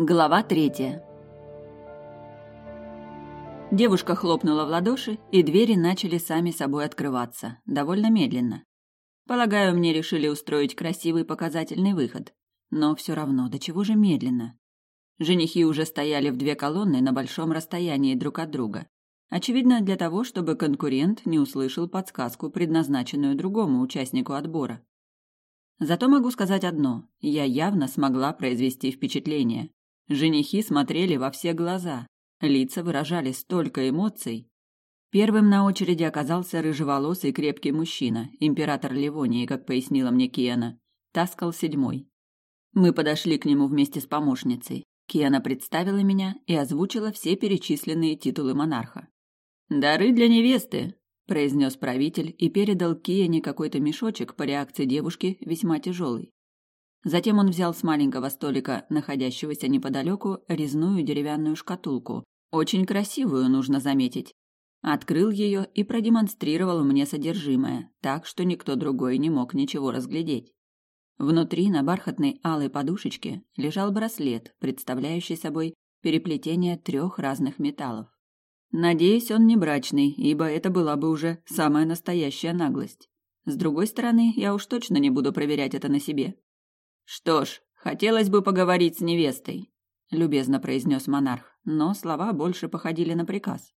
Глава третья. Девушка хлопнула в ладоши, и двери начали сами собой открываться, довольно медленно. Полагаю, мне решили устроить красивый показательный выход. Но все равно, до чего же медленно? Женихи уже стояли в две колонны на большом расстоянии друг от друга. Очевидно, для того, чтобы конкурент не услышал подсказку, предназначенную другому участнику отбора. Зато могу сказать одно: я явно смогла произвести впечатление. Женихи смотрели во все глаза, лица выражали столько эмоций. Первым на очереди оказался рыжеволосый крепкий мужчина, император Ливонии, как пояснила мне Киана. Таскал седьмой. Мы подошли к нему вместе с помощницей. Киана представила меня и озвучила все перечисленные титулы монарха. «Дары для невесты», – произнес правитель и передал Киане какой-то мешочек по реакции девушки весьма тяжелый. Затем он взял с маленького столика, находящегося неподалеку, резную деревянную шкатулку. Очень красивую, нужно заметить. Открыл ее и продемонстрировал мне содержимое, так что никто другой не мог ничего разглядеть. Внутри на бархатной алой подушечке лежал браслет, представляющий собой переплетение трех разных металлов. Надеюсь, он не брачный, ибо это была бы уже самая настоящая наглость. С другой стороны, я уж точно не буду проверять это на себе. Что ж, хотелось бы поговорить с невестой, любезно произнес монарх, но слова больше походили на приказ.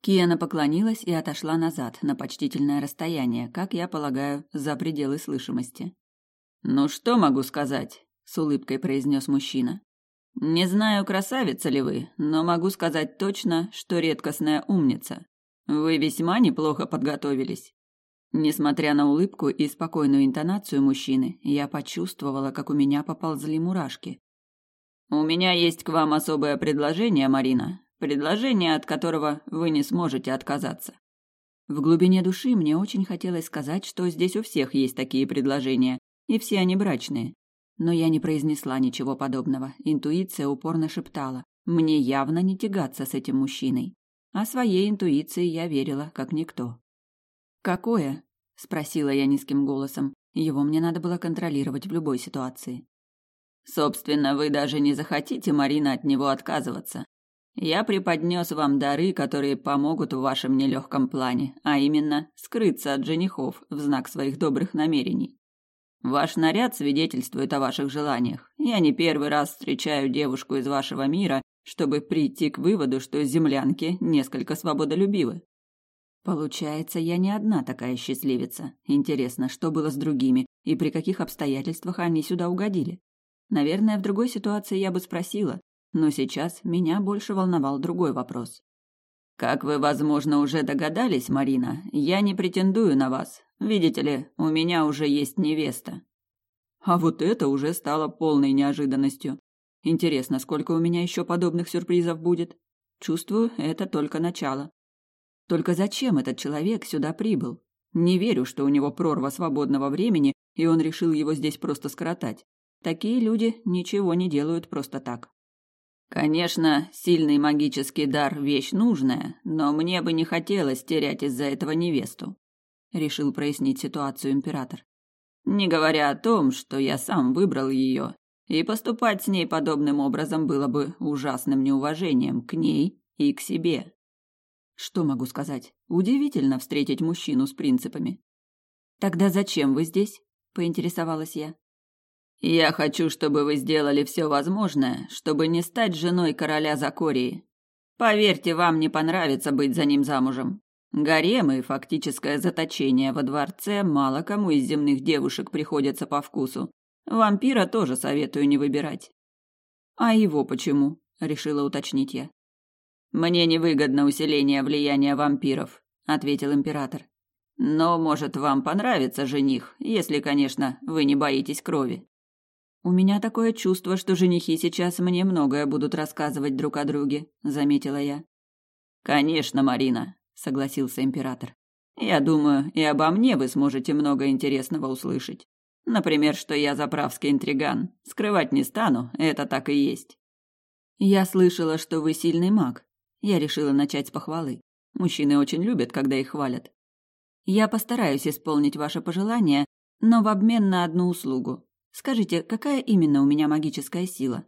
Киена поклонилась и отошла назад на почтительное расстояние, как я полагаю, за пределы слышимости. Ну что могу сказать? с улыбкой произнес мужчина. Не знаю, красавица ли вы, но могу сказать точно, что редкостная умница. Вы весьма неплохо подготовились. Несмотря на улыбку и спокойную интонацию мужчины, я почувствовала, как у меня поползли мурашки. У меня есть к вам особое предложение, Марина, предложение, от которого вы не сможете отказаться. В глубине души мне очень хотелось сказать, что здесь у всех есть такие предложения, и все они брачные. Но я не произнесла ничего подобного. Интуиция упорно шептала: мне явно не тягаться с этим мужчиной. А своей интуиции я верила, как никто. Какое? спросила я низким голосом. Его мне надо было контролировать в любой ситуации. Собственно, вы даже не захотите, Марина, от него отказываться. Я преподнес вам дары, которые помогут в вашем нелегком плане, а именно скрыться от женихов в знак своих добрых намерений. Ваш наряд свидетельствует о ваших желаниях. Я не первый раз встречаю девушку из вашего мира, чтобы прийти к выводу, что землянки несколько свободолюбивы. Получается, я не одна такая счастливица. Интересно, что было с другими и при каких обстоятельствах они сюда угодили? Наверное, в другой ситуации я бы спросила, но сейчас меня больше волновал другой вопрос. Как вы, возможно, уже догадались, Марина, я не претендую на вас. Видите ли, у меня уже есть невеста. А вот это уже стало полной неожиданностью. Интересно, сколько у меня еще подобных сюрпризов будет? Чувствую, это только начало. Только зачем этот человек сюда прибыл? Не верю, что у него прорва свободного времени, и он решил его здесь просто скоротать. Такие люди ничего не делают просто так. Конечно, сильный магический дар – вещь нужная, но мне бы не хотелось терять из-за этого невесту, решил прояснить ситуацию император. Не говоря о том, что я сам выбрал ее, и поступать с ней подобным образом было бы ужасным неуважением к ней и к себе. Что могу сказать? Удивительно встретить мужчину с принципами. Тогда зачем вы здесь? поинтересовалась я. Я хочу, чтобы вы сделали все возможное, чтобы не стать женой короля Закории. Поверьте, вам не понравится быть за ним замужем. Гарем и фактическое заточение во дворце мало кому из земных девушек приходится по вкусу. Вампира тоже советую не выбирать. А его почему? решила уточнить я. Мне невыгодно усиление влияния вампиров, ответил император. Но, может, вам понравится жених, если, конечно, вы не боитесь крови. У меня такое чувство, что женихи сейчас мне многое будут рассказывать друг о друге, заметила я. Конечно, Марина, согласился император. Я думаю, и обо мне вы сможете много интересного услышать. Например, что я заправский интриган. Скрывать не стану, это так и есть. Я слышала, что вы сильный маг, я решила начать с похвалы. Мужчины очень любят, когда их хвалят. Я постараюсь исполнить ваше пожелание, но в обмен на одну услугу. Скажите, какая именно у меня магическая сила?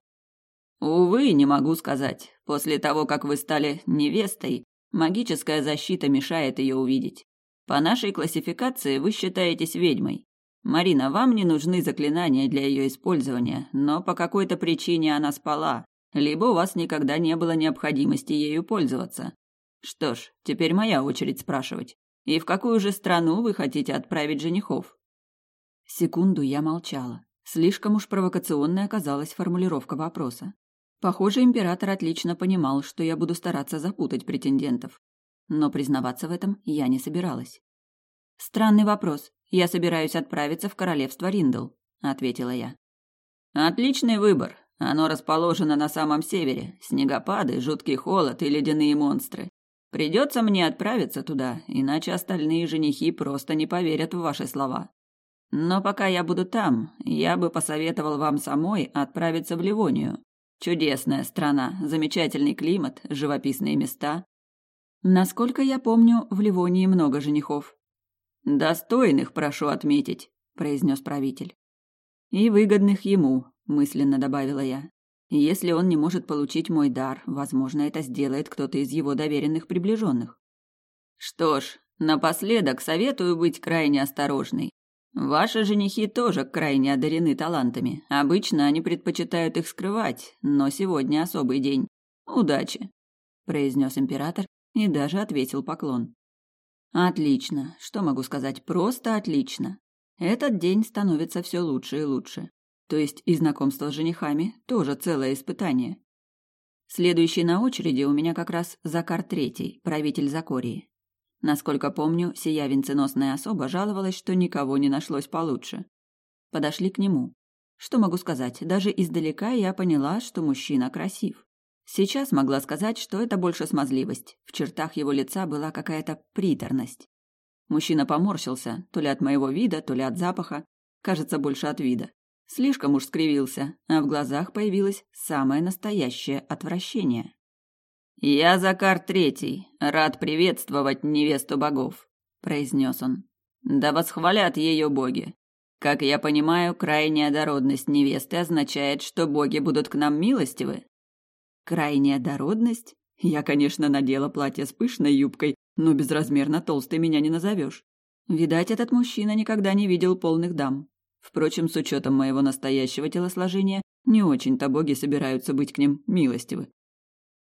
Увы, не могу сказать. После того, как вы стали невестой, магическая защита мешает ее увидеть. По нашей классификации вы считаетесь ведьмой. Марина, вам не нужны заклинания для ее использования, но по какой-то причине она спала, либо у вас никогда не было необходимости ею пользоваться. Что ж, теперь моя очередь спрашивать. И в какую же страну вы хотите отправить женихов? Секунду я молчала. Слишком уж провокационной оказалась формулировка вопроса. Похоже, император отлично понимал, что я буду стараться запутать претендентов. Но признаваться в этом я не собиралась. «Странный вопрос. Я собираюсь отправиться в королевство Риндл», — ответила я. «Отличный выбор. Оно расположено на самом севере. Снегопады, жуткий холод и ледяные монстры. Придется мне отправиться туда, иначе остальные женихи просто не поверят в ваши слова. Но пока я буду там, я бы посоветовал вам самой отправиться в Ливонию. Чудесная страна, замечательный климат, живописные места. Насколько я помню, в Ливонии много женихов. Достойных, прошу отметить, произнес правитель. И выгодных ему, мысленно добавила я. Если он не может получить мой дар, возможно, это сделает кто-то из его доверенных приближенных. Что ж, напоследок советую быть крайне осторожной. Ваши женихи тоже крайне одарены талантами. Обычно они предпочитают их скрывать, но сегодня особый день. Удачи, произнес император и даже ответил поклон. Отлично. Что могу сказать? Просто отлично. Этот день становится все лучше и лучше. То есть и знакомство с женихами тоже целое испытание. Следующий на очереди у меня как раз Закар Третий, правитель Закории. Насколько помню, сия венценосная особа жаловалась, что никого не нашлось получше. Подошли к нему. Что могу сказать, даже издалека я поняла, что мужчина красив. Сейчас могла сказать, что это больше смазливость. В чертах его лица была какая-то приторность. Мужчина поморщился, то ли от моего вида, то ли от запаха. Кажется, больше от вида. Слишком уж скривился, а в глазах появилось самое настоящее отвращение. «Я Закар Третий, рад приветствовать невесту богов», — произнес он. «Да восхвалят ее боги. Как я понимаю, крайняя дородность невесты означает, что боги будут к нам милостивы». «Крайняя дородность? Я, конечно, надела платье с пышной юбкой, но безразмерно толстой меня не назовешь. Видать, этот мужчина никогда не видел полных дам. Впрочем, с учетом моего настоящего телосложения, не очень-то боги собираются быть к ним милостивы.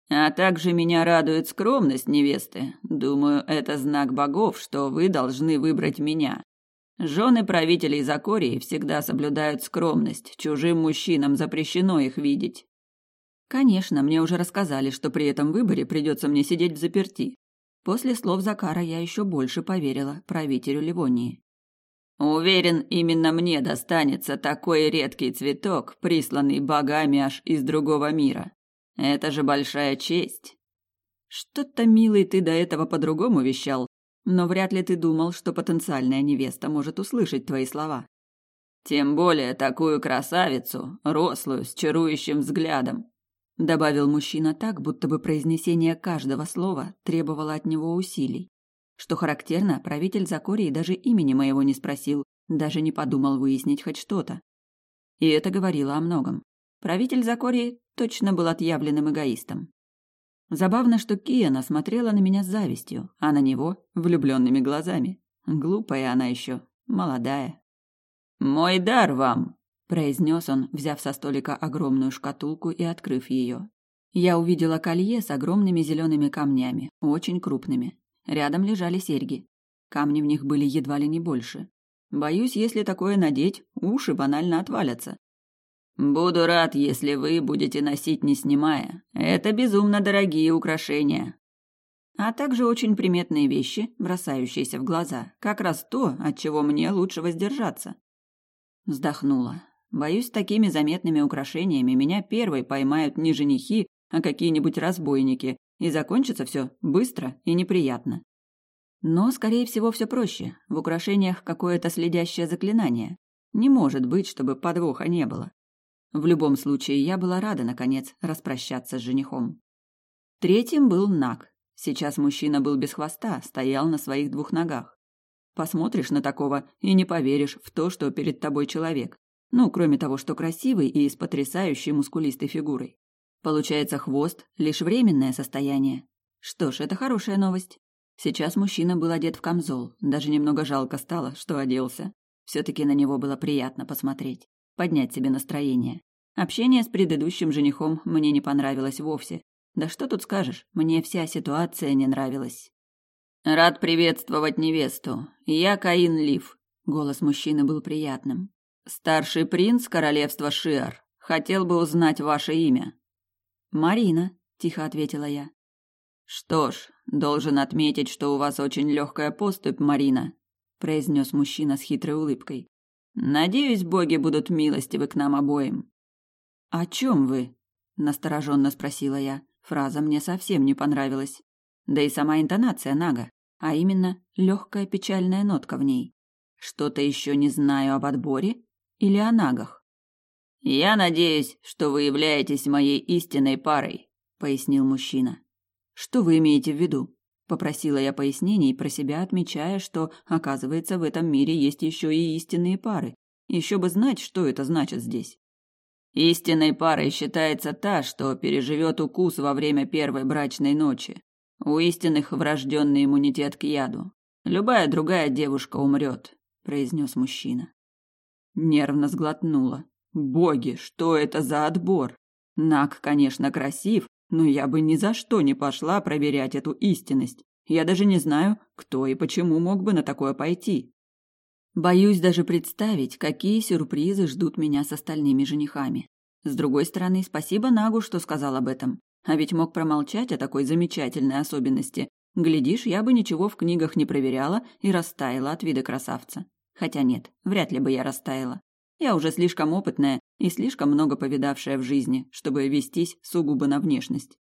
А также меня радует скромность невесты. Думаю, это знак богов, что вы должны выбрать меня. Жены правителей Закории всегда соблюдают скромность, чужим мужчинам запрещено их видеть. Конечно, мне уже рассказали, что при этом выборе придется мне сидеть в заперти. После слов Закара я еще больше поверила правителю Ливонии. Уверен, именно мне достанется такой редкий цветок, присланный богами аж из другого мира. Это же большая честь. Что-то, милый, ты до этого по-другому вещал, но вряд ли ты думал, что потенциальная невеста может услышать твои слова. Тем более такую красавицу, рослую, с чарующим взглядом, добавил мужчина так, будто бы произнесение каждого слова требовало от него усилий. Что характерно, правитель Закории даже имени моего не спросил, даже не подумал выяснить хоть что-то. И это говорило о многом. Правитель Закории точно был отъявленным эгоистом. Забавно, что Киана смотрела на меня с завистью, а на него – влюбленными глазами. Глупая она еще, молодая. «Мой дар вам!» – произнес он, взяв со столика огромную шкатулку и открыв ее. Я увидела колье с огромными зелеными камнями, очень крупными. Рядом лежали серьги. Камни в них были едва ли не больше. Боюсь, если такое надеть, уши банально отвалятся. Буду рад, если вы будете носить не снимая. Это безумно дорогие украшения. А также очень приметные вещи, бросающиеся в глаза. Как раз то, от чего мне лучше воздержаться. Вздохнула. Боюсь, такими заметными украшениями меня первой поймают не женихи, а какие-нибудь разбойники, и закончится все быстро и неприятно. Но, скорее всего, все проще. В украшениях какое-то следящее заклинание. Не может быть, чтобы подвоха не было. В любом случае, я была рада, наконец, распрощаться с женихом. Третьим был Нак. Сейчас мужчина был без хвоста, стоял на своих двух ногах. Посмотришь на такого и не поверишь в то, что перед тобой человек. Ну, кроме того, что красивый и с потрясающей мускулистой фигурой. Получается, хвост – лишь временное состояние. Что ж, это хорошая новость. Сейчас мужчина был одет в камзол, даже немного жалко стало, что оделся. Все-таки на него было приятно посмотреть, поднять себе настроение. Общение с предыдущим женихом мне не понравилось вовсе. Да что тут скажешь, мне вся ситуация не нравилась. «Рад приветствовать невесту. Я Каин Лив». Голос мужчины был приятным. «Старший принц королевства Шиар. Хотел бы узнать ваше имя». «Марина», — тихо ответила я. «Что ж, должен отметить, что у вас очень легкая поступь, Марина», — произнес мужчина с хитрой улыбкой. «Надеюсь, боги будут милостивы к нам обоим». «О чем вы?» — настороженно спросила я. Фраза мне совсем не понравилась. Да и сама интонация Нага, а именно легкая печальная нотка в ней. Что-то еще не знаю об отборе или о Нагах. «Я надеюсь, что вы являетесь моей истинной парой», — пояснил мужчина. Что вы имеете в виду? Попросила я пояснений, про себя отмечая, что, оказывается, в этом мире есть еще и истинные пары. Еще бы знать, что это значит здесь. Истинной парой считается та, что переживет укус во время первой брачной ночи. У истинных врожденный иммунитет к яду. Любая другая девушка умрет, произнес мужчина. Нервно сглотнула. Боги, что это за отбор? Нак, конечно, красив, но я бы ни за что не пошла проверять эту истинность. Я даже не знаю, кто и почему мог бы на такое пойти. Боюсь даже представить, какие сюрпризы ждут меня с остальными женихами. С другой стороны, спасибо Нагу, что сказал об этом. А ведь мог промолчать о такой замечательной особенности. Глядишь, я бы ничего в книгах не проверяла и растаяла от вида красавца. Хотя нет, вряд ли бы я растаяла. Я уже слишком опытная и слишком много повидавшая в жизни, чтобы вестись сугубо на внешность.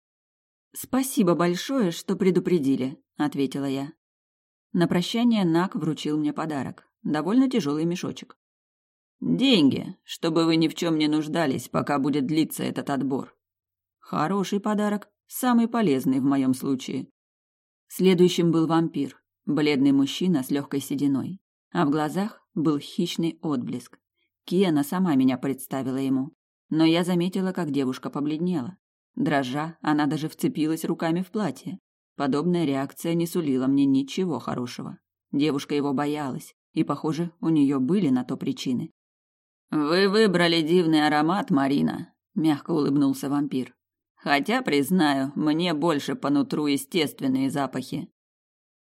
«Спасибо большое, что предупредили», — ответила я. На прощание Нак вручил мне подарок. Довольно тяжелый мешочек. «Деньги, чтобы вы ни в чем не нуждались, пока будет длиться этот отбор». Хороший подарок, самый полезный в моем случае. Следующим был вампир, бледный мужчина с легкой сединой, а в глазах был хищный отблеск. Киена сама меня представила ему. Но я заметила, как девушка побледнела. Дрожа, она даже вцепилась руками в платье. Подобная реакция не сулила мне ничего хорошего. Девушка его боялась, и, похоже, у нее были на то причины. «Вы выбрали дивный аромат, Марина», — мягко улыбнулся вампир. «Хотя, признаю, мне больше по нутру естественные запахи».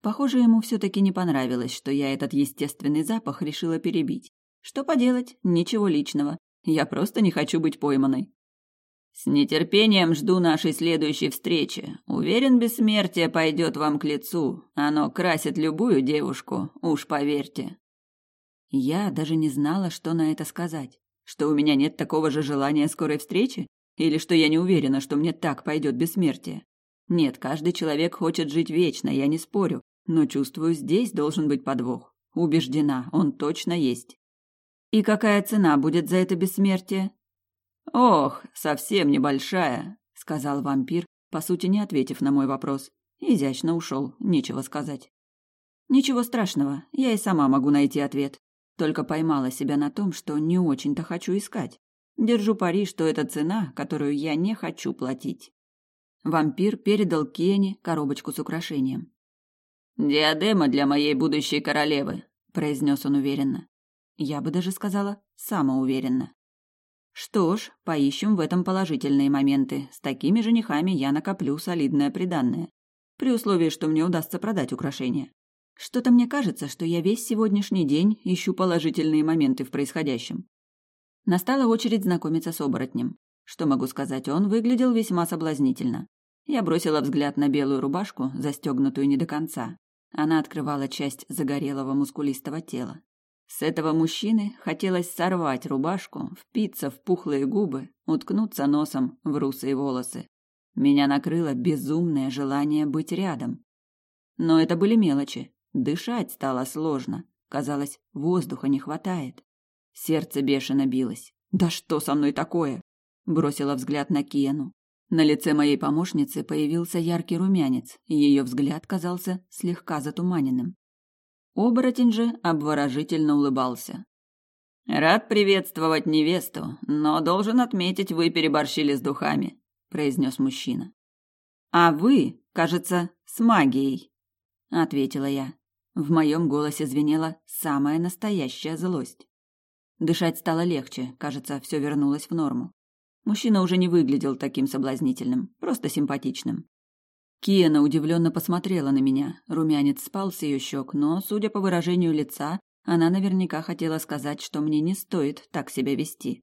Похоже, ему все-таки не понравилось, что я этот естественный запах решила перебить. Что поделать, ничего личного. Я просто не хочу быть пойманной. С нетерпением жду нашей следующей встречи. Уверен, бессмертие пойдет вам к лицу. Оно красит любую девушку, уж поверьте. Я даже не знала, что на это сказать. Что у меня нет такого же желания скорой встречи? Или что я не уверена, что мне так пойдет бессмертие? Нет, каждый человек хочет жить вечно, я не спорю. Но чувствую, здесь должен быть подвох. Убеждена, он точно есть. И какая цена будет за это бессмертие? Ох, совсем небольшая, сказал вампир, по сути не ответив на мой вопрос. Изящно ушел, нечего сказать. Ничего страшного, я и сама могу найти ответ. Только поймала себя на том, что не очень-то хочу искать. Держу пари, что это цена, которую я не хочу платить. Вампир передал Кене коробочку с украшением. «Диадема для моей будущей королевы», – произнес он уверенно. Я бы даже сказала, самоуверенно. Что ж, поищем в этом положительные моменты. С такими женихами я накоплю солидное приданное. При условии, что мне удастся продать украшения. Что-то мне кажется, что я весь сегодняшний день ищу положительные моменты в происходящем. Настала очередь знакомиться с оборотнем. Что могу сказать, он выглядел весьма соблазнительно. Я бросила взгляд на белую рубашку, застегнутую не до конца. Она открывала часть загорелого мускулистого тела. С этого мужчины хотелось сорвать рубашку, впиться в пухлые губы, уткнуться носом в русые волосы. Меня накрыло безумное желание быть рядом. Но это были мелочи. Дышать стало сложно. Казалось, воздуха не хватает. Сердце бешено билось. «Да что со мной такое?» Бросила взгляд на Кену. На лице моей помощницы появился яркий румянец, и ее взгляд казался слегка затуманенным. Оборотень же обворожительно улыбался. «Рад приветствовать невесту, но должен отметить, вы переборщили с духами», произнес мужчина. А вы, кажется, с магией, ответила я. В моем голосе звенела самая настоящая злость. Дышать стало легче, кажется, все вернулось в норму. Мужчина уже не выглядел таким соблазнительным, просто симпатичным. Киена удивленно посмотрела на меня. Румянец спал с ее щек, но, судя по выражению лица, она наверняка хотела сказать, что мне не стоит так себя вести.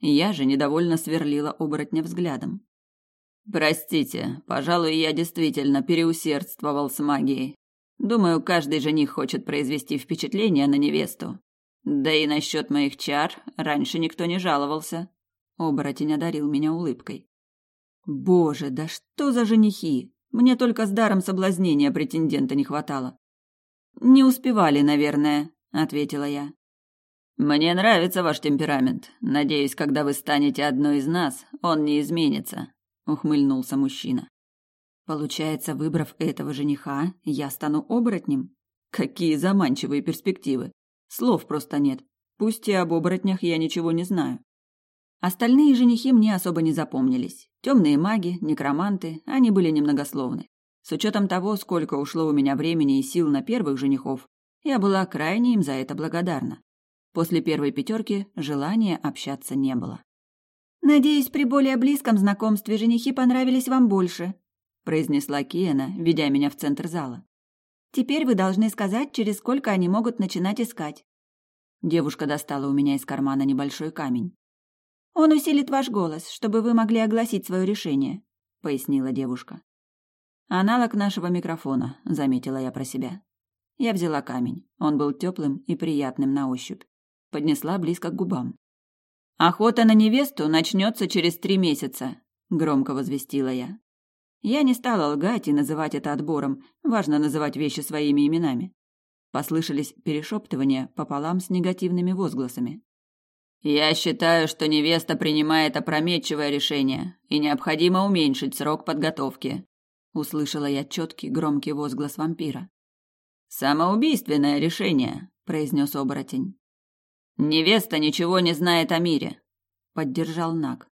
Я же недовольно сверлила оборотня взглядом. «Простите, пожалуй, я действительно переусердствовал с магией. Думаю, каждый жених хочет произвести впечатление на невесту. Да и насчет моих чар раньше никто не жаловался». Оборотень одарил меня улыбкой. «Боже, да что за женихи! Мне только с даром соблазнения претендента не хватало. Не успевали, наверное, ответила я. Мне нравится ваш темперамент. Надеюсь, когда вы станете одной из нас, он не изменится, ухмыльнулся мужчина. Получается, выбрав этого жениха, я стану оборотнем? Какие заманчивые перспективы. Слов просто нет. Пусть и об оборотнях я ничего не знаю. Остальные женихи мне особо не запомнились. Темные маги, некроманты, они были немногословны. С учетом того, сколько ушло у меня времени и сил на первых женихов, я была крайне им за это благодарна. После первой пятерки желания общаться не было. «Надеюсь, при более близком знакомстве женихи понравились вам больше», произнесла Киена, ведя меня в центр зала. «Теперь вы должны сказать, через сколько они могут начинать искать». Девушка достала у меня из кармана небольшой камень. Он усилит ваш голос, чтобы вы могли огласить свое решение, пояснила девушка. Аналог нашего микрофона, заметила я про себя. Я взяла камень. Он был теплым и приятным на ощупь. Поднесла близко к губам. Охота на невесту начнется через три месяца, громко возвестила я. Я не стала лгать и называть это отбором. Важно называть вещи своими именами. Послышались перешептывания пополам с негативными возгласами. Я считаю, что невеста принимает опрометчивое решение, и необходимо уменьшить срок подготовки. Услышала я четкий громкий возглас вампира. Самоубийственное решение, произнес оборотень. Невеста ничего не знает о мире, поддержал Наг.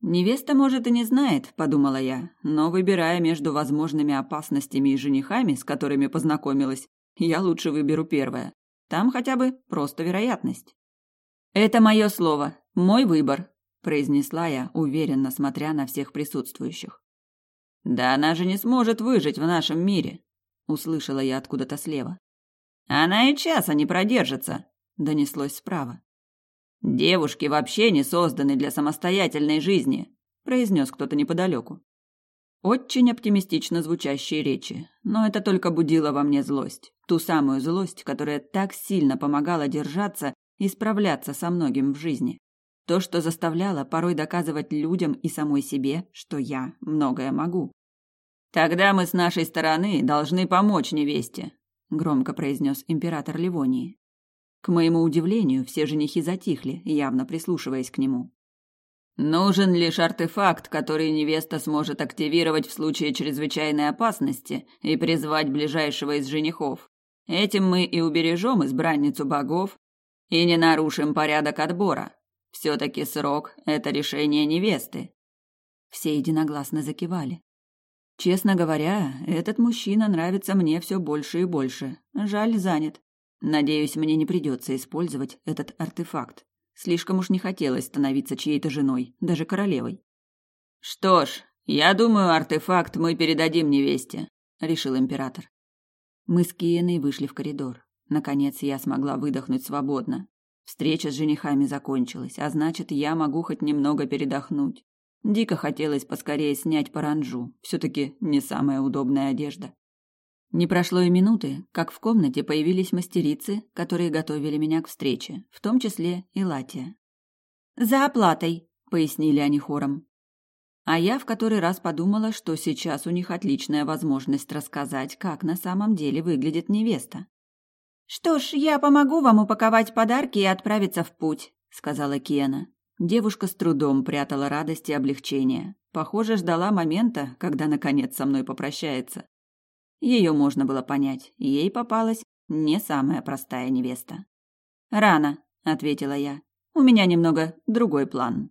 Невеста, может, и не знает, подумала я, но выбирая между возможными опасностями и женихами, с которыми познакомилась, я лучше выберу первое. Там хотя бы просто вероятность. «Это мое слово, мой выбор», – произнесла я, уверенно смотря на всех присутствующих. «Да она же не сможет выжить в нашем мире», – услышала я откуда-то слева. «Она и часа не продержится», – донеслось справа. «Девушки вообще не созданы для самостоятельной жизни», – произнес кто-то неподалеку. Очень оптимистично звучащие речи, но это только будило во мне злость. Ту самую злость, которая так сильно помогала держаться и справляться со многим в жизни. То, что заставляло порой доказывать людям и самой себе, что я многое могу. «Тогда мы с нашей стороны должны помочь невесте», – громко произнес император Ливонии. К моему удивлению, все женихи затихли, явно прислушиваясь к нему. «Нужен лишь артефакт, который невеста сможет активировать в случае чрезвычайной опасности и призвать ближайшего из женихов. Этим мы и убережем избранницу богов и не нарушим порядок отбора. Все-таки срок – это решение невесты. Все единогласно закивали. Честно говоря, этот мужчина нравится мне все больше и больше. Жаль, занят. Надеюсь, мне не придется использовать этот артефакт. Слишком уж не хотелось становиться чьей-то женой, даже королевой. Что ж, я думаю, артефакт мы передадим невесте, решил император. Мы с Киеной вышли в коридор. Наконец я смогла выдохнуть свободно. Встреча с женихами закончилась, а значит, я могу хоть немного передохнуть. Дико хотелось поскорее снять паранджу, все-таки не самая удобная одежда. Не прошло и минуты, как в комнате появились мастерицы, которые готовили меня к встрече, в том числе и Латия. «За оплатой», — пояснили они хором. А я в который раз подумала, что сейчас у них отличная возможность рассказать, как на самом деле выглядит невеста. «Что ж, я помогу вам упаковать подарки и отправиться в путь», — сказала Кена. Девушка с трудом прятала радость и облегчение. Похоже, ждала момента, когда наконец со мной попрощается. Ее можно было понять, ей попалась не самая простая невеста. «Рано», — ответила я. «У меня немного другой план».